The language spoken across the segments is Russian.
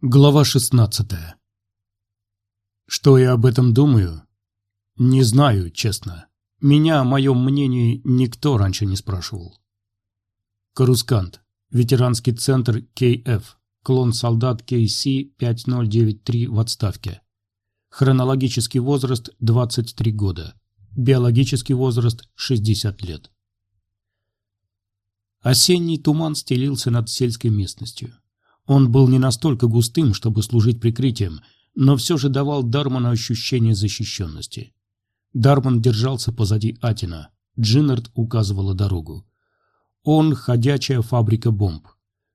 Глава 16 Что я об этом думаю? Не знаю, честно. Меня о моем мнении никто раньше не спрашивал. Карускант. Ветеранский центр КФ. Клон солдат КС-5093 в отставке. Хронологический возраст 23 года. Биологический возраст 60 лет. Осенний туман стелился над сельской местностью. Он был не настолько густым, чтобы служить прикрытием, но все же давал Дарману ощущение защищенности. Дарман держался позади Атина. Джиннард указывала дорогу. Он – ходячая фабрика бомб.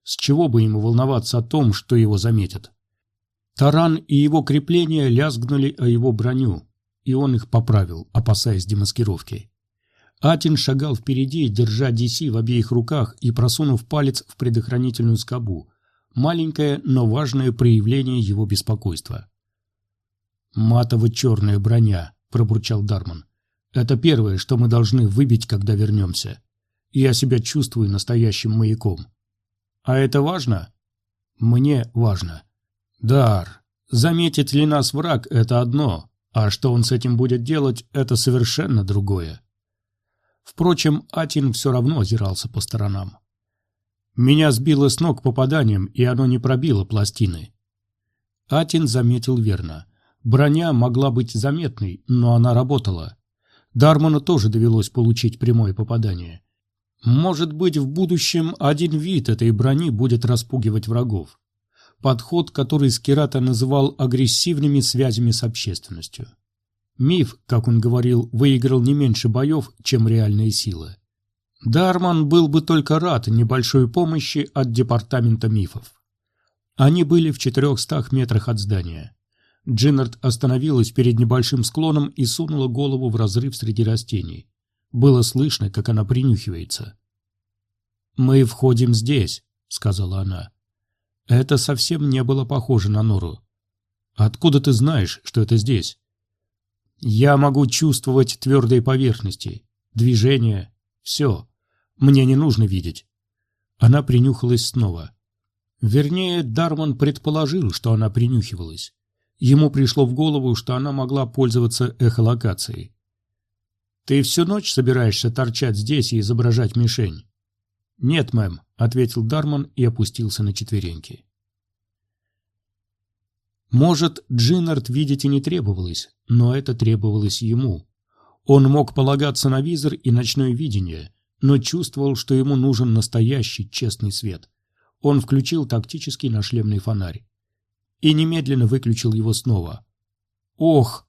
С чего бы ему волноваться о том, что его заметят? Таран и его крепления лязгнули о его броню, и он их поправил, опасаясь демаскировки. Атин шагал впереди, держа DC в обеих руках и просунув палец в предохранительную скобу, маленькое, но важное проявление его беспокойства. «Матово-черная броня», — пробурчал Дарман. «Это первое, что мы должны выбить, когда вернемся. Я себя чувствую настоящим маяком». «А это важно?» «Мне важно». «Дар, заметит ли нас враг — это одно, а что он с этим будет делать — это совершенно другое». Впрочем, Атин все равно озирался по сторонам. Меня сбило с ног попаданием, и оно не пробило пластины. Атин заметил верно. Броня могла быть заметной, но она работала. Дарману тоже довелось получить прямое попадание. Может быть, в будущем один вид этой брони будет распугивать врагов. Подход, который Скирата называл агрессивными связями с общественностью. Миф, как он говорил, выиграл не меньше боев, чем реальные силы. Дарман был бы только рад небольшой помощи от департамента мифов. Они были в четырехстах метрах от здания. Джиннард остановилась перед небольшим склоном и сунула голову в разрыв среди растений. Было слышно, как она принюхивается. «Мы входим здесь», — сказала она. Это совсем не было похоже на нору. «Откуда ты знаешь, что это здесь?» «Я могу чувствовать твердые поверхности, движение, все. Мне не нужно видеть. Она принюхалась снова. Вернее, Дарман предположил, что она принюхивалась. Ему пришло в голову, что она могла пользоваться эхолокацией. «Ты всю ночь собираешься торчать здесь и изображать мишень?» «Нет, мэм», — ответил Дарман и опустился на четвереньки. Может, Джиннард видеть и не требовалось, но это требовалось ему. Он мог полагаться на визор и ночное видение, но чувствовал, что ему нужен настоящий честный свет. Он включил тактический нашлемный фонарь. И немедленно выключил его снова. «Ох!»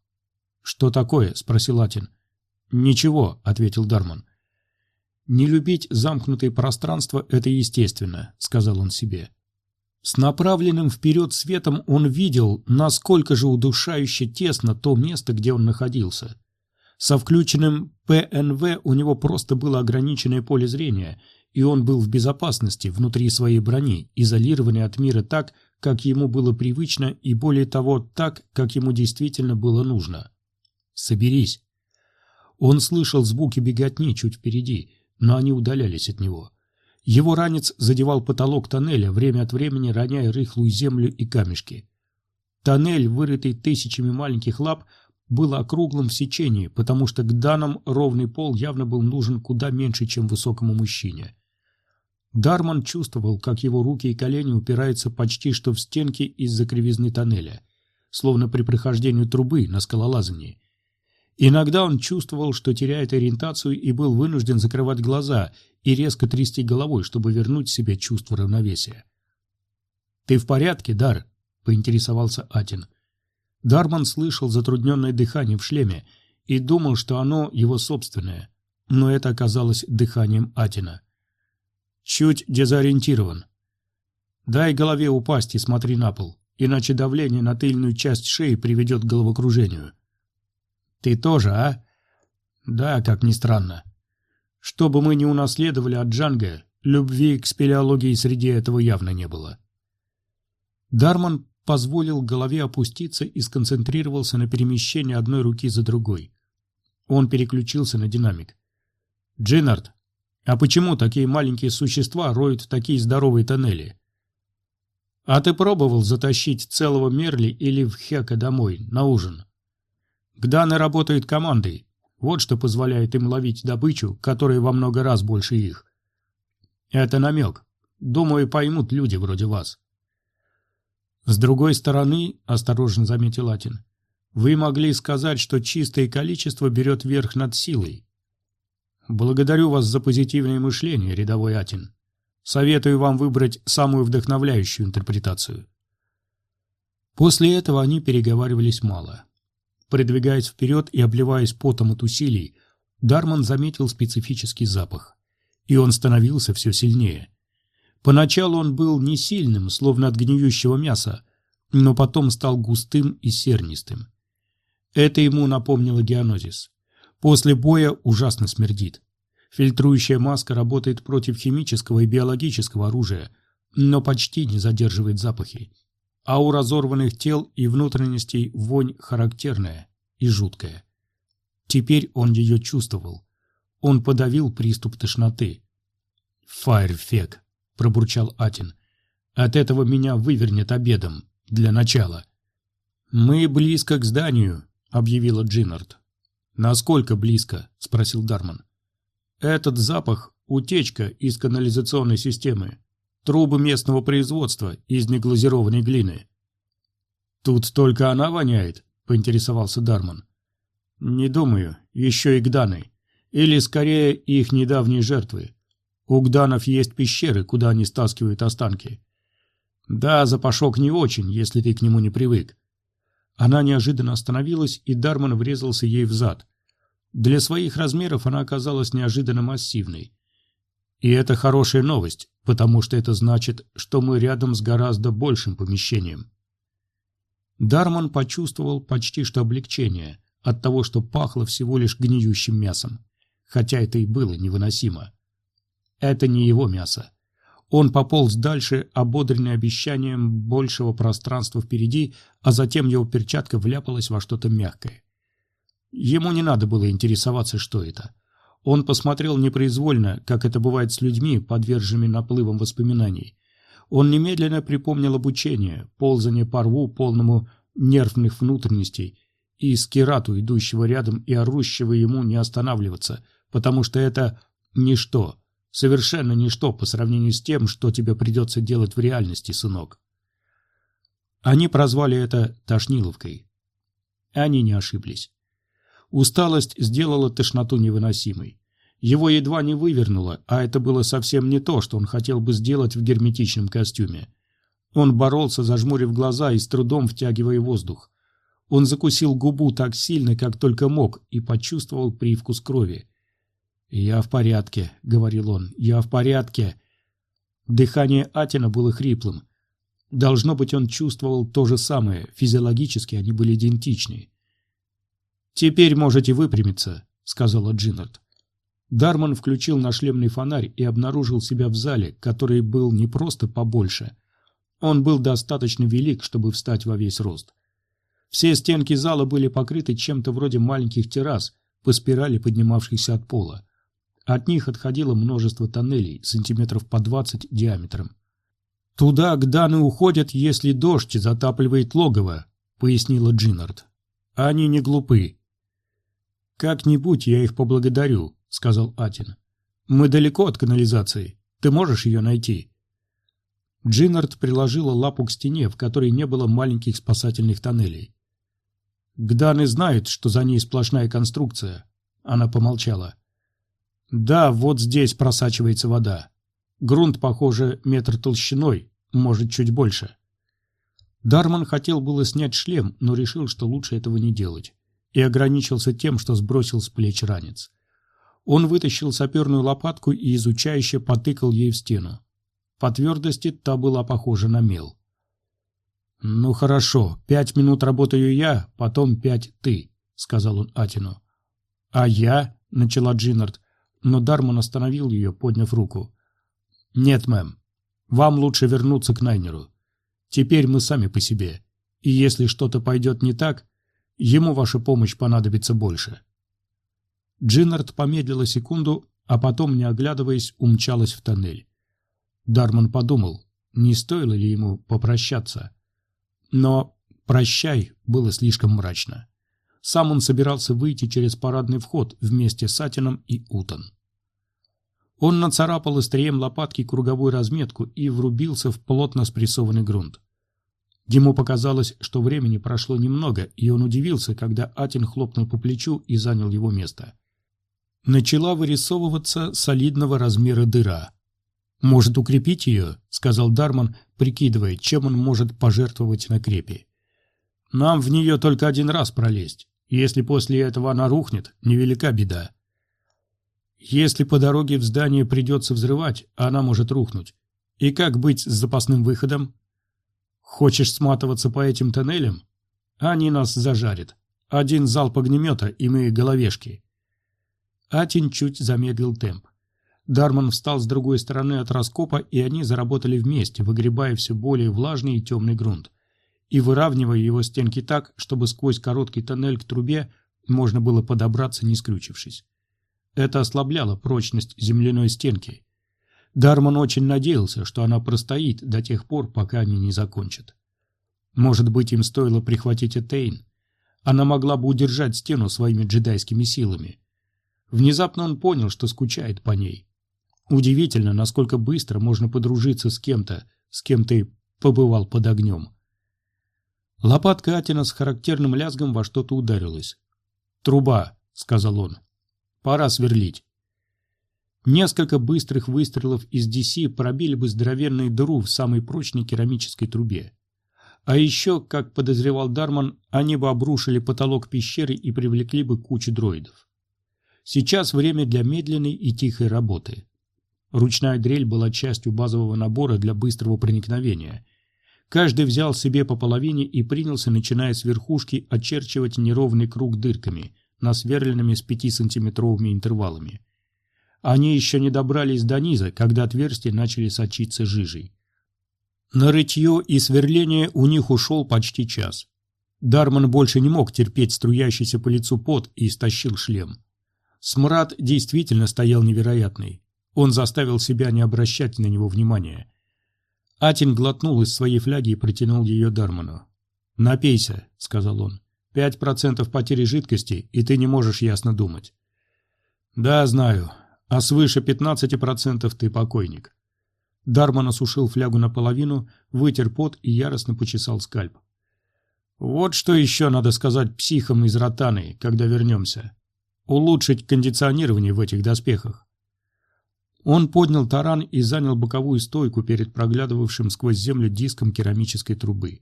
«Что такое?» – спросил Атин. «Ничего», – ответил Дарман. «Не любить замкнутое пространство – это естественно», – сказал он себе. С направленным вперед светом он видел, насколько же удушающе тесно то место, где он находился. Со включенным ПНВ у него просто было ограниченное поле зрения, и он был в безопасности внутри своей брони, изолированный от мира так, как ему было привычно, и более того, так, как ему действительно было нужно. «Соберись!» Он слышал звуки беготни чуть впереди, но они удалялись от него. Его ранец задевал потолок тоннеля, время от времени роняя рыхлую землю и камешки. Тоннель, вырытый тысячами маленьких лап, было округлым в сечении, потому что к данным ровный пол явно был нужен куда меньше, чем высокому мужчине. Дарман чувствовал, как его руки и колени упираются почти что в стенки из-за кривизны тоннеля, словно при прохождении трубы на скалолазании. Иногда он чувствовал, что теряет ориентацию и был вынужден закрывать глаза и резко трясти головой, чтобы вернуть себе чувство равновесия. «Ты в порядке, Дар?» — поинтересовался Атин. Дарман слышал затрудненное дыхание в шлеме и думал, что оно его собственное, но это оказалось дыханием Атина. Чуть дезориентирован. Дай голове упасть и смотри на пол, иначе давление на тыльную часть шеи приведет к головокружению. Ты тоже, а? Да, как ни странно. Что бы мы ни унаследовали от Джанга, любви к спелеологии среди этого явно не было. Дарман позволил голове опуститься и сконцентрировался на перемещении одной руки за другой. Он переключился на динамик. «Джиннард, а почему такие маленькие существа роют такие здоровые тоннели?» А ты пробовал затащить целого Мерли или в Хека домой, на ужин? Гданы работают командой. Вот что позволяет им ловить добычу, которая во много раз больше их. Это намек. Думаю, поймут люди вроде вас. С другой стороны, осторожно заметил Атин, вы могли сказать, что чистое количество берет верх над силой. Благодарю вас за позитивное мышление, рядовой Атин. Советую вам выбрать самую вдохновляющую интерпретацию. После этого они переговаривались мало. Продвигаясь вперед и обливаясь потом от усилий, Дарман заметил специфический запах. И он становился все сильнее. Поначалу он был не сильным, словно от гниющего мяса, но потом стал густым и сернистым. Это ему напомнило геонозис. После боя ужасно смердит. Фильтрующая маска работает против химического и биологического оружия, но почти не задерживает запахи. А у разорванных тел и внутренностей вонь характерная и жуткая. Теперь он ее чувствовал. Он подавил приступ тошноты. «Фаерфек», — пробурчал Атин. «От этого меня вывернет обедом, для начала». «Мы близко к зданию», — объявила Джиннард. «Насколько близко?» — спросил Дарман. Этот запах – утечка из канализационной системы. Трубы местного производства из неглазированной глины. «Тут только она воняет», – поинтересовался Дарман. «Не думаю. Еще и гданы. Или, скорее, их недавние жертвы. У гданов есть пещеры, куда они стаскивают останки. Да, запашок не очень, если ты к нему не привык». Она неожиданно остановилась, и Дарман врезался ей в зад. Для своих размеров она оказалась неожиданно массивной. И это хорошая новость, потому что это значит, что мы рядом с гораздо большим помещением. Дарман почувствовал почти что облегчение от того, что пахло всего лишь гниющим мясом, хотя это и было невыносимо. Это не его мясо. Он пополз дальше, ободренный обещанием большего пространства впереди, а затем его перчатка вляпалась во что-то мягкое. Ему не надо было интересоваться, что это. Он посмотрел непроизвольно, как это бывает с людьми, подверженными наплывам воспоминаний. Он немедленно припомнил обучение, ползание по рву, полному нервных внутренностей, и скирату, идущего рядом и орущего ему не останавливаться, потому что это ничто, совершенно ничто по сравнению с тем, что тебе придется делать в реальности, сынок. Они прозвали это Тошниловкой. Они не ошиблись. Усталость сделала тошноту невыносимой. Его едва не вывернуло, а это было совсем не то, что он хотел бы сделать в герметичном костюме. Он боролся, зажмурив глаза и с трудом втягивая воздух. Он закусил губу так сильно, как только мог, и почувствовал привкус крови. «Я в порядке», — говорил он, — «я в порядке». Дыхание Атина было хриплым. Должно быть, он чувствовал то же самое, физиологически они были идентичны. «Теперь можете выпрямиться», — сказала Джиннард. Дарман включил нашлемный фонарь и обнаружил себя в зале, который был не просто побольше. Он был достаточно велик, чтобы встать во весь рост. Все стенки зала были покрыты чем-то вроде маленьких террас, по спирали поднимавшихся от пола. От них отходило множество тоннелей, сантиметров по двадцать диаметром. «Туда Гданы уходят, если дождь затапливает логово», — пояснила Джиннард. «Они не глупы. «Как-нибудь я их поблагодарю», — сказал Атин. «Мы далеко от канализации. Ты можешь ее найти?» Джиннард приложила лапу к стене, в которой не было маленьких спасательных тоннелей. «Гданы знают, что за ней сплошная конструкция», — она помолчала. «Да, вот здесь просачивается вода. Грунт, похоже, метр толщиной, может, чуть больше». Дарман хотел было снять шлем, но решил, что лучше этого не делать и ограничился тем, что сбросил с плеч ранец. Он вытащил саперную лопатку и изучающе потыкал ей в стену. По твердости та была похожа на мел. «Ну хорошо, пять минут работаю я, потом пять ты», — сказал он Атину. «А я?» — начала Джиннард, но Дарман остановил ее, подняв руку. «Нет, мэм, вам лучше вернуться к Найнеру. Теперь мы сами по себе, и если что-то пойдет не так, Ему ваша помощь понадобится больше. Джиннард помедлила секунду, а потом, не оглядываясь, умчалась в тоннель. Дарман подумал, не стоило ли ему попрощаться. Но «прощай» было слишком мрачно. Сам он собирался выйти через парадный вход вместе с Атином и Утон. Он нацарапал острием лопатки круговую разметку и врубился в плотно спрессованный грунт. Ему показалось, что времени прошло немного, и он удивился, когда Атин хлопнул по плечу и занял его место. Начала вырисовываться солидного размера дыра. «Может, укрепить ее?» — сказал Дарман, прикидывая, чем он может пожертвовать на крепи. «Нам в нее только один раз пролезть. Если после этого она рухнет, невелика беда. Если по дороге в здание придется взрывать, она может рухнуть. И как быть с запасным выходом?» Хочешь сматываться по этим тоннелям? Они нас зажарят. Один залп огнемета, и мы головешки. Атин чуть замедлил темп. Дарман встал с другой стороны от раскопа, и они заработали вместе, выгребая все более влажный и темный грунт, и выравнивая его стенки так, чтобы сквозь короткий тоннель к трубе можно было подобраться, не скрючившись. Это ослабляло прочность земляной стенки, Дарман очень надеялся, что она простоит до тех пор, пока они не закончат. Может быть, им стоило прихватить Этейн. Она могла бы удержать стену своими джедайскими силами. Внезапно он понял, что скучает по ней. Удивительно, насколько быстро можно подружиться с кем-то, с кем ты побывал под огнем. Лопатка Атина с характерным лязгом во что-то ударилась. «Труба», — сказал он. «Пора сверлить». Несколько быстрых выстрелов из DC пробили бы здоровенную дыру в самой прочной керамической трубе. А еще, как подозревал Дарман, они бы обрушили потолок пещеры и привлекли бы кучу дроидов. Сейчас время для медленной и тихой работы. Ручная дрель была частью базового набора для быстрого проникновения. Каждый взял себе по половине и принялся, начиная с верхушки, очерчивать неровный круг дырками, насверленными с 5-сантиметровыми интервалами. Они еще не добрались до низа, когда отверстия начали сочиться жижей. На рытье и сверление у них ушел почти час. Дарман больше не мог терпеть струящийся по лицу пот и стащил шлем. Смрад действительно стоял невероятный. Он заставил себя не обращать на него внимания. Атин глотнул из своей фляги и протянул ее Дарману. «Напейся», — сказал он. «Пять процентов потери жидкости, и ты не можешь ясно думать». «Да, знаю а свыше 15% ты покойник. Дарман осушил флягу наполовину, вытер пот и яростно почесал скальп. Вот что еще надо сказать психам из Ротаны, когда вернемся. Улучшить кондиционирование в этих доспехах. Он поднял таран и занял боковую стойку перед проглядывавшим сквозь землю диском керамической трубы.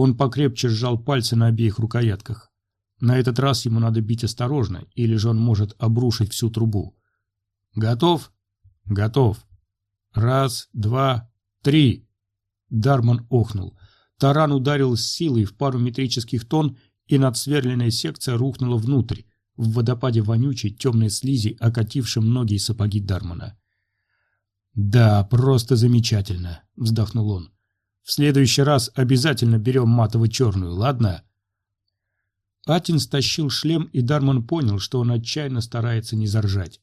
Он покрепче сжал пальцы на обеих рукоятках. На этот раз ему надо бить осторожно, или же он может обрушить всю трубу. Готов? Готов. Раз, два, три. Дарман охнул. Таран ударил с силой в пару метрических тонн, и надсверленная секция рухнула внутрь, в водопаде вонючей темной слизи, окатившем многие сапоги Дармана. «Да, просто замечательно», — вздохнул он. «В следующий раз обязательно берем матово-черную, ладно?» Атин стащил шлем, и Дарман понял, что он отчаянно старается не заржать.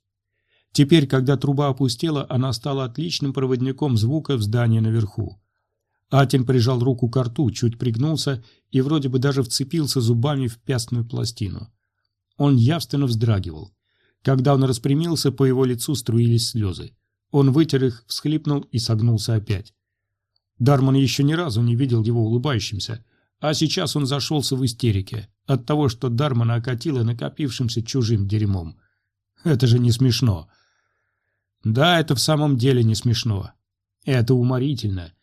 Теперь, когда труба опустела, она стала отличным проводником звука в здании наверху. Атин прижал руку к рту, чуть пригнулся и вроде бы даже вцепился зубами в пястную пластину. Он явственно вздрагивал. Когда он распрямился, по его лицу струились слезы. Он вытер их, всхлипнул и согнулся опять. Дарман еще ни разу не видел его улыбающимся, а сейчас он зашелся в истерике от того, что Дармана окатило накопившимся чужим дерьмом. Это же не смешно. Да, это в самом деле не смешно. Это уморительно.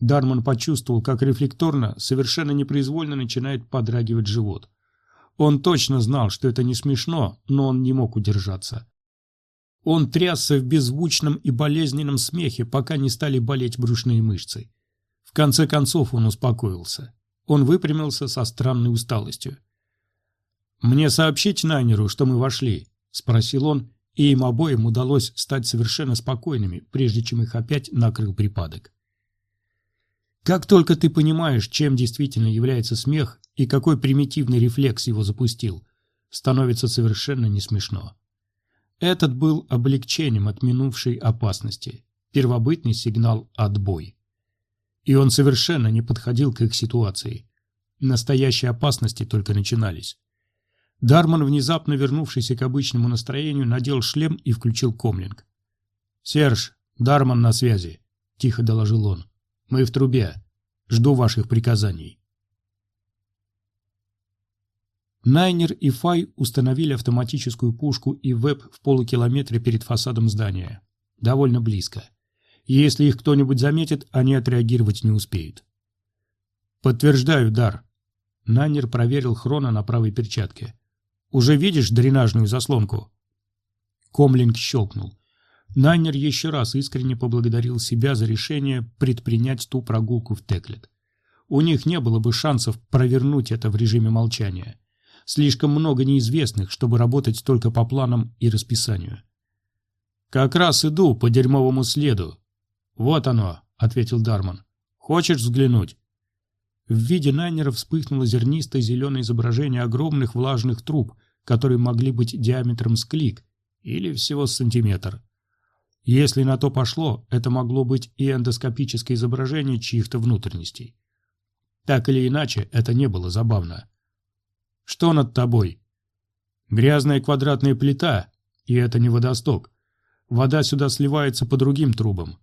Дарман почувствовал, как рефлекторно, совершенно непроизвольно начинает подрагивать живот. Он точно знал, что это не смешно, но он не мог удержаться. Он трясся в беззвучном и болезненном смехе, пока не стали болеть брюшные мышцы. В конце концов он успокоился. Он выпрямился со странной усталостью. «Мне сообщить Найнеру, что мы вошли?» – спросил он и им обоим удалось стать совершенно спокойными, прежде чем их опять накрыл припадок. Как только ты понимаешь, чем действительно является смех и какой примитивный рефлекс его запустил, становится совершенно не смешно. Этот был облегчением от минувшей опасности, первобытный сигнал «отбой». и он совершенно не подходил к их ситуации. Настоящие опасности только начинались. Дарман, внезапно вернувшийся к обычному настроению, надел шлем и включил комлинг. «Серж, Дарман на связи», — тихо доложил он. «Мы в трубе. Жду ваших приказаний». Найнер и Фай установили автоматическую пушку и веб в полукилометре перед фасадом здания. Довольно близко. Если их кто-нибудь заметит, они отреагировать не успеют. «Подтверждаю, дар». Найнер проверил хрона на правой перчатке. Уже видишь дренажную заслонку?» Комлинг щелкнул. Найнер еще раз искренне поблагодарил себя за решение предпринять ту прогулку в Теклет. У них не было бы шансов провернуть это в режиме молчания. Слишком много неизвестных, чтобы работать только по планам и расписанию. «Как раз иду по дерьмовому следу». «Вот оно», — ответил Дарман. «Хочешь взглянуть?» В виде Найнера вспыхнуло зернистое зеленое изображение огромных влажных труб, которые могли быть диаметром с клик или всего сантиметр. Если на то пошло, это могло быть и эндоскопическое изображение чьих-то внутренностей. Так или иначе, это не было забавно. Что над тобой? Грязная квадратная плита, и это не водосток. Вода сюда сливается по другим трубам.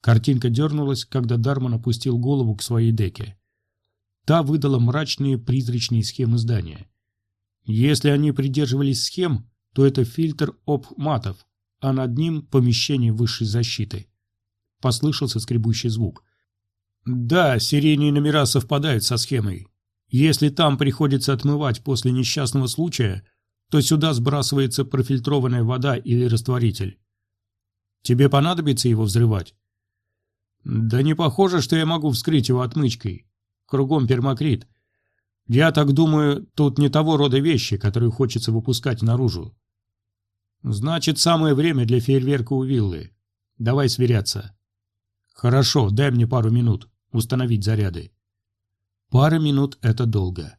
Картинка дернулась, когда Дарман опустил голову к своей деке. Та выдала мрачные призрачные схемы здания. Если они придерживались схем, то это фильтр об матов, а над ним помещение высшей защиты. Послышался скребущий звук. Да, серийные номера совпадают со схемой. Если там приходится отмывать после несчастного случая, то сюда сбрасывается профильтрованная вода или растворитель. Тебе понадобится его взрывать? Да не похоже, что я могу вскрыть его отмычкой. Кругом пермакрит. Я так думаю, тут не того рода вещи, которые хочется выпускать наружу. Значит, самое время для фейерверка у виллы. Давай сверяться. Хорошо, дай мне пару минут. Установить заряды. Пара минут — это долго.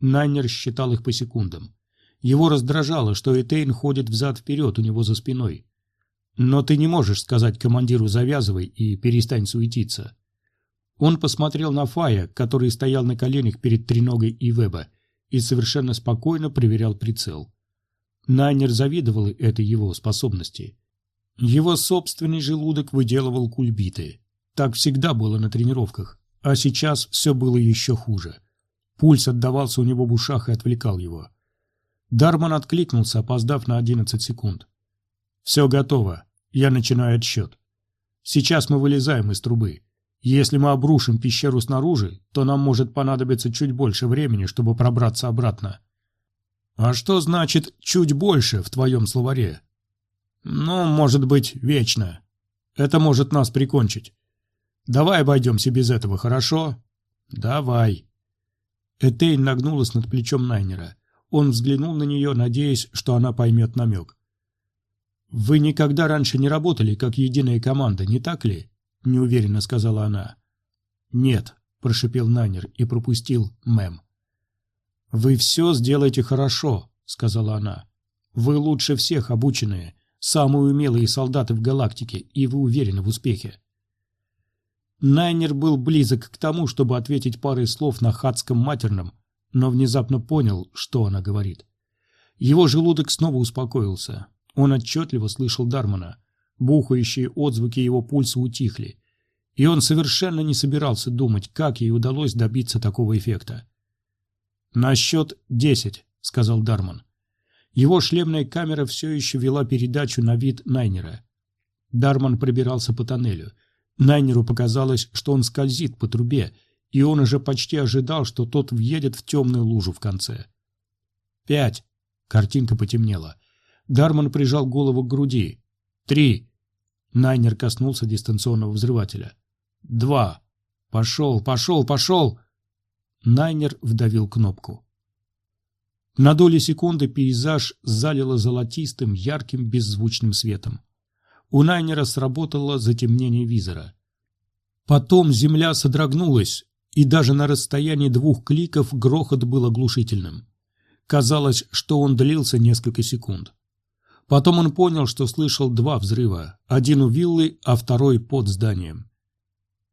Найнер считал их по секундам. Его раздражало, что Этейн ходит взад-вперед у него за спиной. Но ты не можешь сказать командиру «завязывай» и «перестань суетиться». Он посмотрел на Фая, который стоял на коленях перед треногой и Веба, и совершенно спокойно проверял прицел. Найнер завидовал этой его способности. Его собственный желудок выделывал кульбиты. Так всегда было на тренировках, а сейчас все было еще хуже. Пульс отдавался у него в ушах и отвлекал его. Дарман откликнулся, опоздав на 11 секунд. «Все готово. Я начинаю отсчет. Сейчас мы вылезаем из трубы. Если мы обрушим пещеру снаружи, то нам может понадобиться чуть больше времени, чтобы пробраться обратно. А что значит «чуть больше» в твоем словаре? Ну, может быть, вечно. Это может нас прикончить. Давай обойдемся без этого, хорошо? Давай. Этейн нагнулась над плечом Найнера. Он взглянул на нее, надеясь, что она поймет намек. «Вы никогда раньше не работали как единая команда, не так ли?» неуверенно сказала она. «Нет», – прошипел Найнер и пропустил мэм. «Вы все сделаете хорошо», – сказала она. «Вы лучше всех обученные, самые умелые солдаты в галактике, и вы уверены в успехе». Найнер был близок к тому, чтобы ответить парой слов на хадском матерном, но внезапно понял, что она говорит. Его желудок снова успокоился. Он отчетливо слышал Дармана. Бухающие отзвуки его пульса утихли, и он совершенно не собирался думать, как ей удалось добиться такого эффекта. «На счет десять», — сказал Дарман. Его шлемная камера все еще вела передачу на вид Найнера. Дарман пробирался по тоннелю. Найнеру показалось, что он скользит по трубе, и он уже почти ожидал, что тот въедет в темную лужу в конце. «Пять!» — картинка потемнела. Дарман прижал голову к груди. Три. Найнер коснулся дистанционного взрывателя. Два. Пошел, пошел, пошел. Найнер вдавил кнопку. На доли секунды пейзаж залило золотистым, ярким, беззвучным светом. У Найнера сработало затемнение визора. Потом земля содрогнулась, и даже на расстоянии двух кликов грохот был оглушительным. Казалось, что он длился несколько секунд. Потом он понял, что слышал два взрыва, один у виллы, а второй под зданием.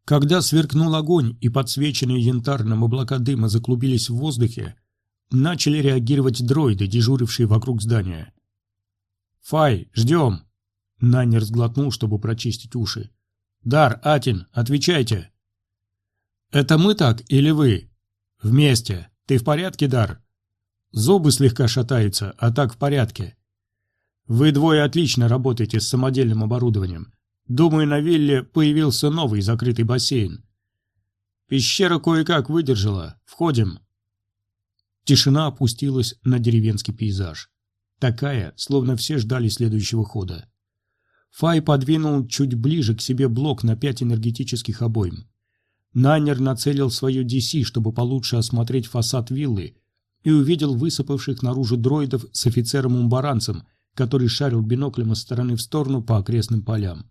Когда сверкнул огонь и подсвеченные янтарным облака дыма заклубились в воздухе, начали реагировать дроиды, дежурившие вокруг здания. «Фай, ждем!» Найнер сглотнул, чтобы прочистить уши. «Дар, Атин, отвечайте!» «Это мы так или вы?» «Вместе. Ты в порядке, Дар?» «Зубы слегка шатаются, а так в порядке». «Вы двое отлично работаете с самодельным оборудованием. Думаю, на вилле появился новый закрытый бассейн. Пещера кое-как выдержала. Входим». Тишина опустилась на деревенский пейзаж. Такая, словно все ждали следующего хода. Фай подвинул чуть ближе к себе блок на пять энергетических обойм. Найнер нацелил свое DC, чтобы получше осмотреть фасад виллы, и увидел высыпавших наружу дроидов с офицером-умбаранцем, который шарил биноклем из стороны в сторону по окрестным полям.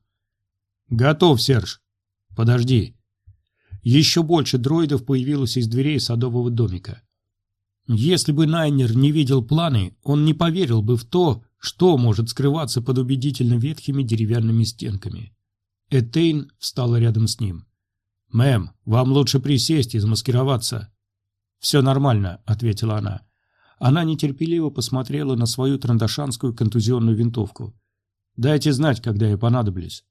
«Готов, Серж!» «Подожди!» Еще больше дроидов появилось из дверей садового домика. Если бы Найнер не видел планы, он не поверил бы в то, что может скрываться под убедительно ветхими деревянными стенками. Этейн встала рядом с ним. «Мэм, вам лучше присесть и замаскироваться». «Все нормально», — ответила она. Она нетерпеливо посмотрела на свою трандашанскую контузионную винтовку. «Дайте знать, когда я понадоблюсь».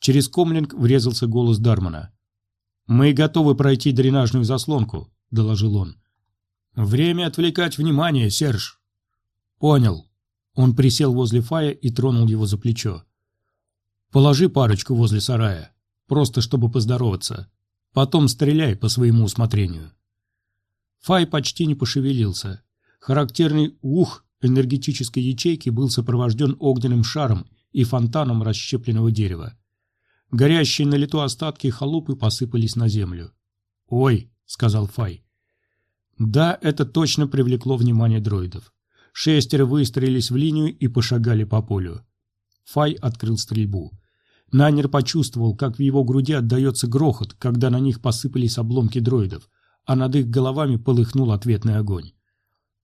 Через комлинг врезался голос Дармана. «Мы готовы пройти дренажную заслонку», — доложил он. «Время отвлекать внимание, Серж». «Понял». Он присел возле Фая и тронул его за плечо. «Положи парочку возле сарая, просто чтобы поздороваться. Потом стреляй по своему усмотрению». Фай почти не пошевелился. Характерный ух энергетической ячейки был сопровожден огненным шаром и фонтаном расщепленного дерева. Горящие на лету остатки халупы посыпались на землю. «Ой», — сказал Фай, да, это точно привлекло внимание дроидов. Шестеро выстроились в линию и пошагали по полю. Фай открыл стрельбу. Найнер почувствовал, как в его груди отдается грохот, когда на них посыпались обломки дроидов, а над их головами полыхнул ответный огонь.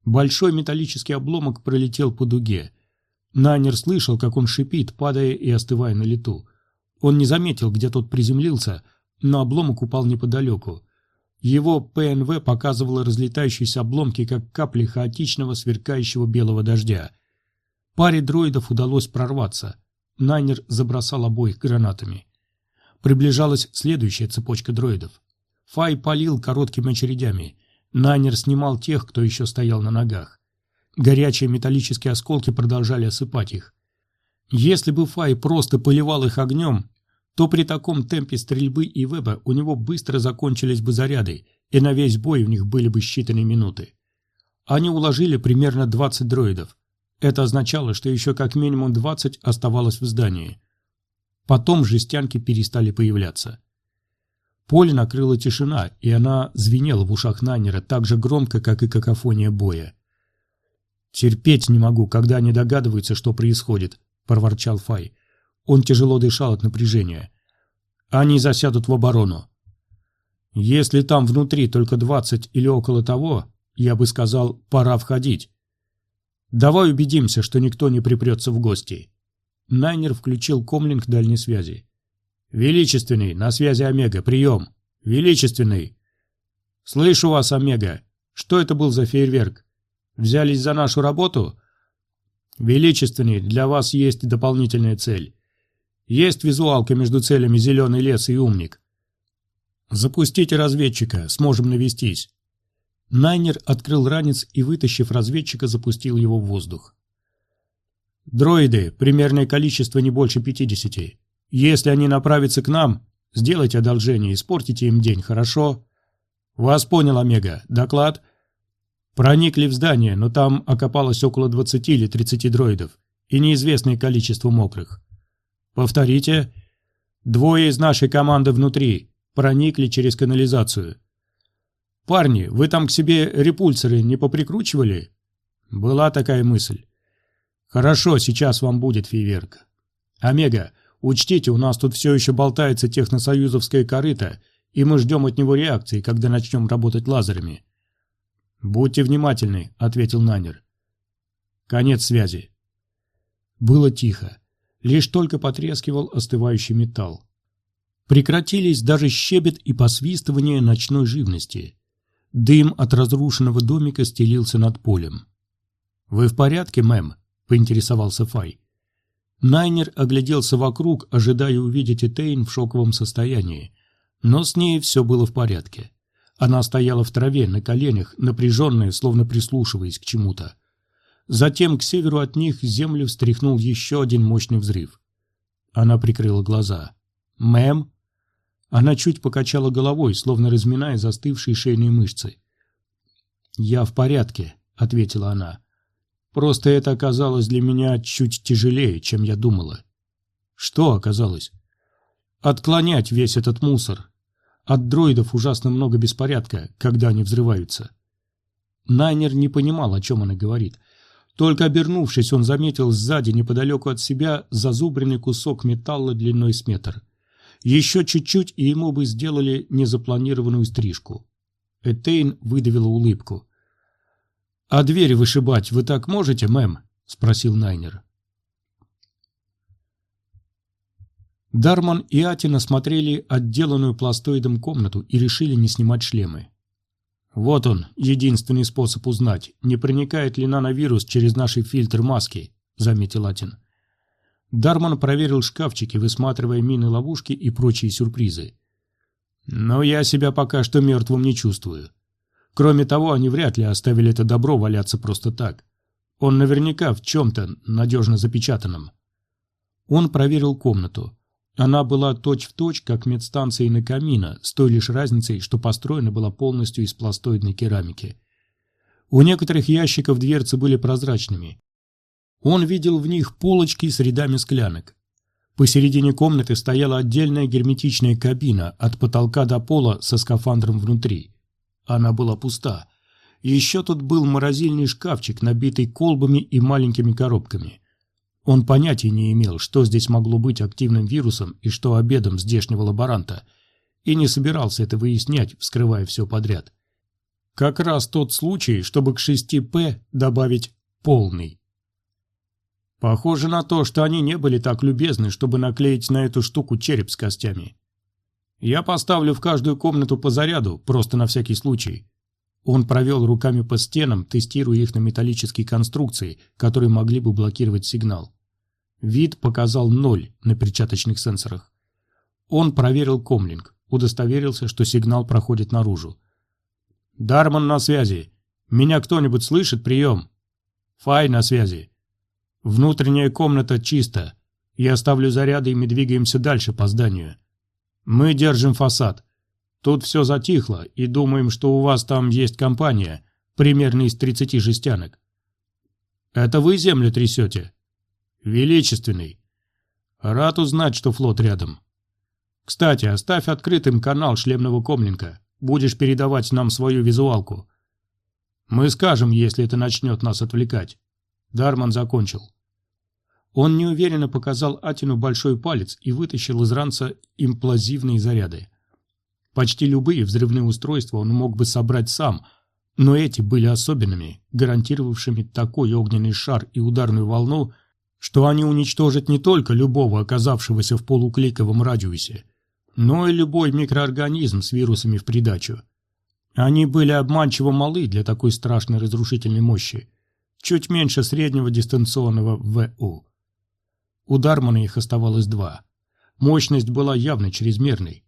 Большой металлический обломок пролетел по дуге. Найнер слышал, как он шипит, падая и остывая на лету. Он не заметил, где тот приземлился, но обломок упал неподалеку. Его ПНВ показывало разлетающиеся обломки, как капли хаотичного сверкающего белого дождя. Паре дроидов удалось прорваться. Найнер забросал обоих гранатами. Приближалась следующая цепочка дроидов. Фай палил короткими очередями. Найнер снимал тех, кто еще стоял на ногах. Горячие металлические осколки продолжали осыпать их. Если бы Фай просто поливал их огнем, то при таком темпе стрельбы и веба у него быстро закончились бы заряды, и на весь бой у них были бы считанные минуты. Они уложили примерно 20 дроидов. Это означало, что еще как минимум 20 оставалось в здании. Потом жестянки перестали появляться. Поле накрыла тишина, и она звенела в ушах Найнера так же громко, как и какофония боя. «Терпеть не могу, когда они догадываются, что происходит», – проворчал Фай. Он тяжело дышал от напряжения. Они засядут в оборону. Если там внутри только двадцать или около того, я бы сказал, пора входить. Давай убедимся, что никто не припрется в гости. Найнер включил комлинг дальней связи. «Величественный, на связи Омега, прием! Величественный!» «Слышу вас, Омега. Что это был за фейерверк? Взялись за нашу работу?» «Величественный, для вас есть дополнительная цель. Есть визуалка между целями «Зеленый лес» и «Умник». «Запустите разведчика, сможем навестись». Найнер открыл ранец и, вытащив разведчика, запустил его в воздух. «Дроиды, примерное количество не больше пятидесяти. Если они направятся к нам, сделайте одолжение, испортите им день, хорошо?» «Вас понял, Омега. Доклад?» «Проникли в здание, но там окопалось около двадцати или тридцати дроидов и неизвестное количество мокрых. Повторите. Двое из нашей команды внутри. Проникли через канализацию. Парни, вы там к себе репульсоры не поприкручивали? Была такая мысль. Хорошо, сейчас вам будет фейверк. Омега, учтите, у нас тут все еще болтается техносоюзовская корыта, и мы ждем от него реакции, когда начнем работать лазерами. Будьте внимательны, ответил Нанер. Конец связи. Было тихо. Лишь только потрескивал остывающий металл. Прекратились даже щебет и посвистывание ночной живности. Дым от разрушенного домика стелился над полем. «Вы в порядке, мэм?» – поинтересовался Фай. Найнер огляделся вокруг, ожидая увидеть Этейн в шоковом состоянии. Но с ней все было в порядке. Она стояла в траве, на коленях, напряженная, словно прислушиваясь к чему-то. Затем к северу от них землю встряхнул еще один мощный взрыв. Она прикрыла глаза. «Мэм?» Она чуть покачала головой, словно разминая застывшие шейные мышцы. «Я в порядке», — ответила она. «Просто это оказалось для меня чуть тяжелее, чем я думала». «Что оказалось?» «Отклонять весь этот мусор. От дроидов ужасно много беспорядка, когда они взрываются». Найнер не понимал, о чем она говорит. Только обернувшись, он заметил сзади, неподалеку от себя, зазубренный кусок металла длиной с метр. Еще чуть-чуть, и ему бы сделали незапланированную стрижку. Этейн выдавила улыбку. «А двери вышибать вы так можете, мэм?» — спросил Найнер. Дарман и Атина смотрели отделанную пластоидом комнату и решили не снимать шлемы. «Вот он, единственный способ узнать, не проникает ли нановирус через наши фильтр маски», — заметил Атин. Дарман проверил шкафчики, высматривая мины-ловушки и прочие сюрпризы. «Но я себя пока что мертвым не чувствую. Кроме того, они вряд ли оставили это добро валяться просто так. Он наверняка в чем-то надежно запечатанном». Он проверил комнату. Она была точь-в-точь, точь, как медстанция на камина, с той лишь разницей, что построена была полностью из пластоидной керамики. У некоторых ящиков дверцы были прозрачными, он видел в них полочки с рядами склянок. Посередине комнаты стояла отдельная герметичная кабина от потолка до пола со скафандром внутри. Она была пуста. Еще тут был морозильный шкафчик, набитый колбами и маленькими коробками. Он понятия не имел, что здесь могло быть активным вирусом и что обедом здешнего лаборанта, и не собирался это выяснять, вскрывая все подряд. Как раз тот случай, чтобы к 6П добавить «полный». Похоже на то, что они не были так любезны, чтобы наклеить на эту штуку череп с костями. Я поставлю в каждую комнату по заряду, просто на всякий случай. Он провел руками по стенам, тестируя их на металлические конструкции, которые могли бы блокировать сигнал. Вид показал ноль на перчаточных сенсорах. Он проверил комлинг, удостоверился, что сигнал проходит наружу. «Дарман на связи. Меня кто-нибудь слышит? Прием!» «Фай на связи. Внутренняя комната чиста. Я ставлю заряды, и мы двигаемся дальше по зданию. Мы держим фасад. Тут все затихло, и думаем, что у вас там есть компания, примерно из 30 жестянок. Это вы землю трясете? Величественный. Рад узнать, что флот рядом. Кстати, оставь открытым канал шлемного комлинка. Будешь передавать нам свою визуалку. Мы скажем, если это начнет нас отвлекать. Дарман закончил. Он неуверенно показал Атину большой палец и вытащил из ранца имплазивные заряды. Почти любые взрывные устройства он мог бы собрать сам, но эти были особенными, гарантировавшими такой огненный шар и ударную волну, что они уничтожат не только любого оказавшегося в полукликовом радиусе, но и любой микроорганизм с вирусами в придачу. Они были обманчиво малы для такой страшной разрушительной мощи чуть меньше среднего дистанционного ВУ. У Дармана их оставалось два. Мощность была явно чрезмерной.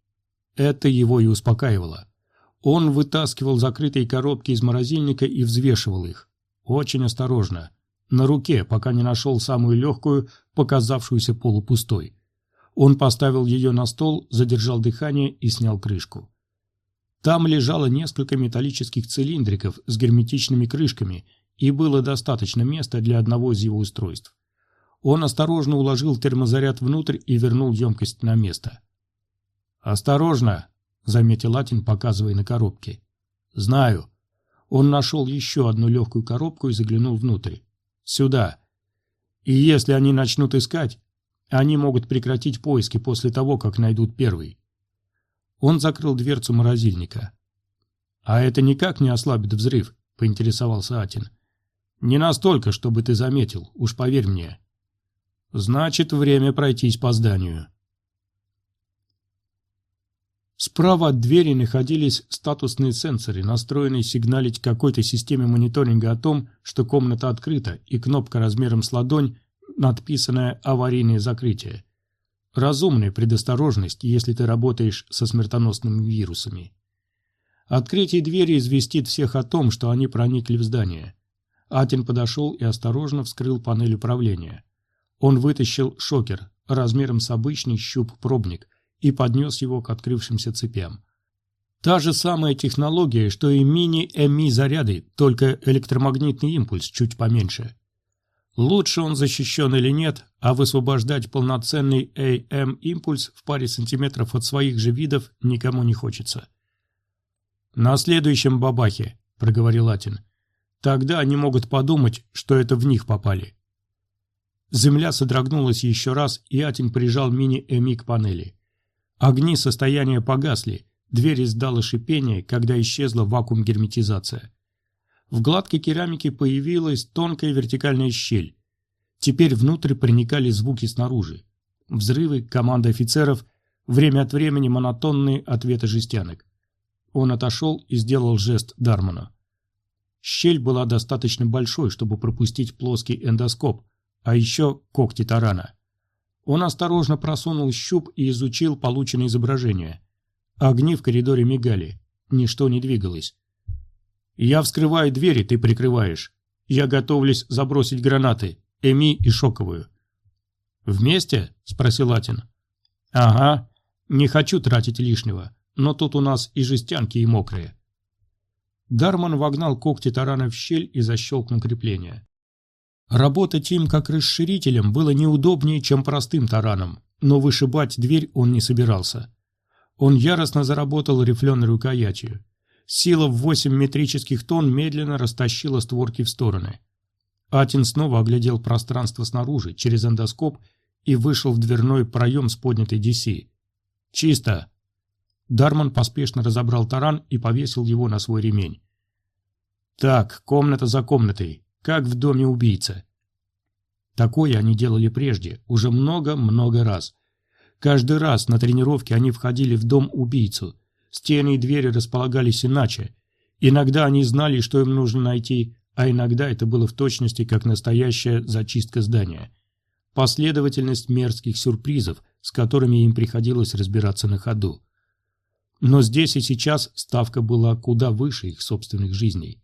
Это его и успокаивало. Он вытаскивал закрытые коробки из морозильника и взвешивал их. Очень осторожно. На руке, пока не нашел самую легкую, показавшуюся полупустой. Он поставил ее на стол, задержал дыхание и снял крышку. Там лежало несколько металлических цилиндриков с герметичными крышками – и было достаточно места для одного из его устройств. Он осторожно уложил термозаряд внутрь и вернул емкость на место. «Осторожно!» — заметил Латин, показывая на коробке. «Знаю». Он нашел еще одну легкую коробку и заглянул внутрь. «Сюда. И если они начнут искать, они могут прекратить поиски после того, как найдут первый». Он закрыл дверцу морозильника. «А это никак не ослабит взрыв?» — поинтересовался Атин. Не настолько, чтобы ты заметил, уж поверь мне. Значит, время пройтись по зданию. Справа от двери находились статусные сенсоры, настроенные сигналить какой-то системе мониторинга о том, что комната открыта, и кнопка размером с ладонь, надписанная «Аварийное закрытие». Разумная предосторожность, если ты работаешь со смертоносными вирусами. Открытие двери известит всех о том, что они проникли в здание. Атин подошел и осторожно вскрыл панель управления. Он вытащил шокер размером с обычный щуп-пробник и поднес его к открывшимся цепям. Та же самая технология, что и мини-ЭМИ-заряды, только электромагнитный импульс чуть поменьше. Лучше он защищен или нет, а высвобождать полноценный AM-импульс в паре сантиметров от своих же видов никому не хочется. «На следующем бабахе», — проговорил Атин. «Тогда они могут подумать, что это в них попали». Земля содрогнулась еще раз, и Атин прижал мини-эми к панели. Огни состояния погасли, дверь издала шипение, когда исчезла вакуум-герметизация. В гладкой керамике появилась тонкая вертикальная щель. Теперь внутрь проникали звуки снаружи. Взрывы, команда офицеров, время от времени монотонные ответы жестянок. Он отошел и сделал жест Дармана. Щель была достаточно большой, чтобы пропустить плоский эндоскоп, а еще когти тарана. Он осторожно просунул щуп и изучил полученное изображение. Огни в коридоре мигали, ничто не двигалось. «Я вскрываю двери, ты прикрываешь. Я готовлюсь забросить гранаты, Эми и Шоковую». «Вместе?» – спросил Атин. «Ага. Не хочу тратить лишнего, но тут у нас и жестянки, и мокрые». Дарман вогнал когти тарана в щель и защелкнул крепление. Работать им как расширителем было неудобнее, чем простым тараном, но вышибать дверь он не собирался. Он яростно заработал рифленой рукоятью. Сила в 8 метрических тонн медленно растащила створки в стороны. Атин снова оглядел пространство снаружи, через эндоскоп, и вышел в дверной проем с поднятой DC. «Чисто!» Дарман поспешно разобрал таран и повесил его на свой ремень. «Так, комната за комнатой как в доме убийцы. Такое они делали прежде, уже много-много раз. Каждый раз на тренировке они входили в дом убийцу. Стены и двери располагались иначе. Иногда они знали, что им нужно найти, а иногда это было в точности как настоящая зачистка здания. Последовательность мерзких сюрпризов, с которыми им приходилось разбираться на ходу. Но здесь и сейчас ставка была куда выше их собственных жизней.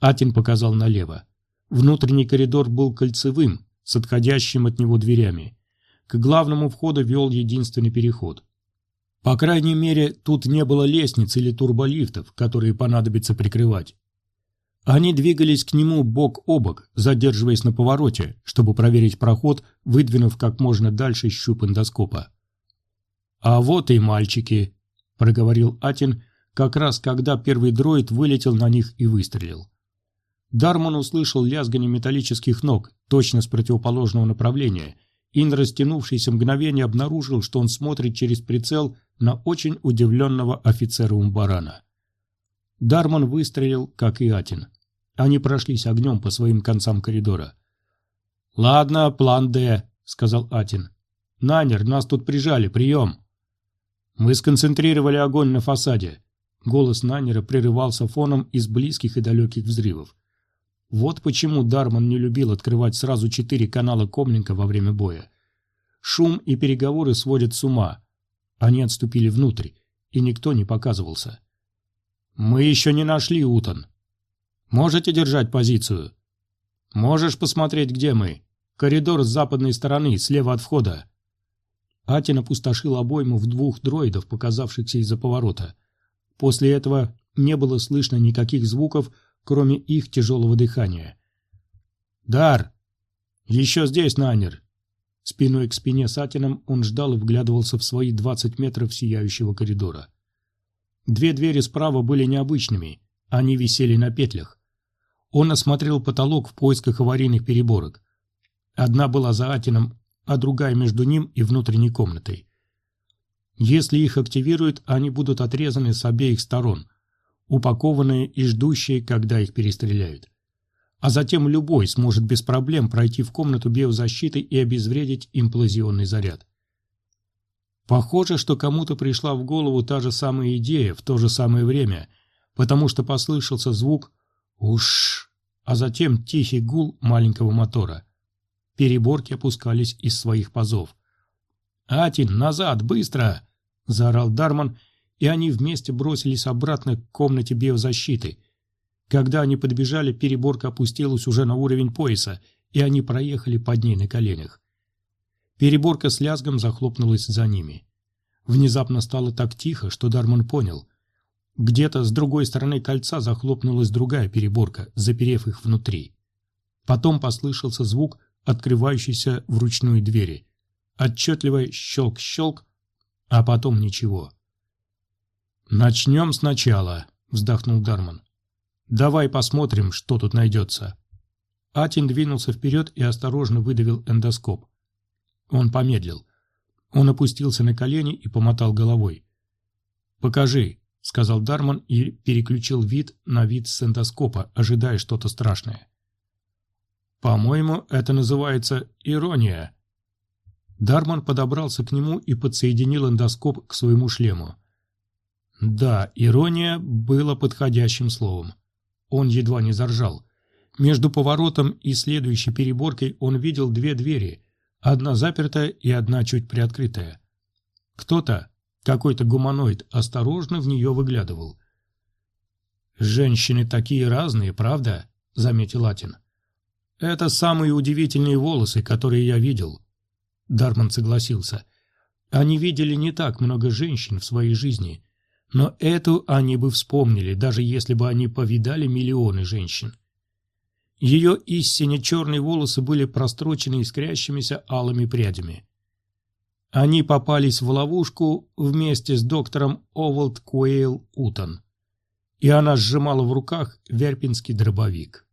Атин показал налево. Внутренний коридор был кольцевым, с отходящим от него дверями. К главному входу вел единственный переход. По крайней мере, тут не было лестниц или турболифтов, которые понадобится прикрывать. Они двигались к нему бок о бок, задерживаясь на повороте, чтобы проверить проход, выдвинув как можно дальше щуп эндоскопа. «А вот и мальчики», — проговорил Атин, как раз когда первый дроид вылетел на них и выстрелил. Дарман услышал лязгание металлических ног, точно с противоположного направления, и на растянувшееся мгновение обнаружил, что он смотрит через прицел на очень удивленного офицера Умбарана. Дарман выстрелил, как и Атин. Они прошлись огнем по своим концам коридора. «Ладно, план «Д», — сказал Атин. «Нанер, нас тут прижали, прием!» Мы сконцентрировали огонь на фасаде. Голос Нанера прерывался фоном из близких и далеких взрывов. Вот почему Дарман не любил открывать сразу четыре канала Комленко во время боя. Шум и переговоры сводят с ума. Они отступили внутрь, и никто не показывался. «Мы еще не нашли Утон. Можете держать позицию?» «Можешь посмотреть, где мы? Коридор с западной стороны, слева от входа». Атин опустошил обойму в двух дроидов, показавшихся из-за поворота. После этого не было слышно никаких звуков, кроме их тяжелого дыхания. «Дар! Еще здесь, Нанер!» Спиной к спине с Атином он ждал и вглядывался в свои двадцать метров сияющего коридора. Две двери справа были необычными, они висели на петлях. Он осмотрел потолок в поисках аварийных переборок. Одна была за Атином, а другая между ним и внутренней комнатой. Если их активируют, они будут отрезаны с обеих сторон, упакованные и ждущие, когда их перестреляют. А затем любой сможет без проблем пройти в комнату биозащиты и обезвредить имплазионный заряд. Похоже, что кому-то пришла в голову та же самая идея в то же самое время, потому что послышался звук «уш», а затем тихий гул маленького мотора. Переборки опускались из своих пазов. «Атин, назад, быстро!» – заорал Дарман, и они вместе бросились обратно к комнате биозащиты. Когда они подбежали, переборка опустилась уже на уровень пояса, и они проехали под ней на коленях. Переборка с лязгом захлопнулась за ними. Внезапно стало так тихо, что Дарман понял. Где-то с другой стороны кольца захлопнулась другая переборка, заперев их внутри. Потом послышался звук открывающейся вручную двери. Отчетливый щелк-щелк, а потом ничего. «Начнем сначала», — вздохнул Дарман. «Давай посмотрим, что тут найдется». Атин двинулся вперед и осторожно выдавил эндоскоп. Он помедлил. Он опустился на колени и помотал головой. «Покажи», — сказал Дарман и переключил вид на вид с эндоскопа, ожидая что-то страшное. «По-моему, это называется ирония». Дарман подобрался к нему и подсоединил эндоскоп к своему шлему. Да, ирония было подходящим словом. Он едва не заржал. Между поворотом и следующей переборкой он видел две двери, одна запертая и одна чуть приоткрытая. Кто-то, какой-то гуманоид, осторожно в нее выглядывал. «Женщины такие разные, правда?» — заметил Атин. «Это самые удивительные волосы, которые я видел». Дарман согласился. Они видели не так много женщин в своей жизни, но эту они бы вспомнили, даже если бы они повидали миллионы женщин. Ее истинно черные волосы были прострочены искрящимися алыми прядями. Они попались в ловушку вместе с доктором Овалд Куэйл Утон, и она сжимала в руках верпинский дробовик.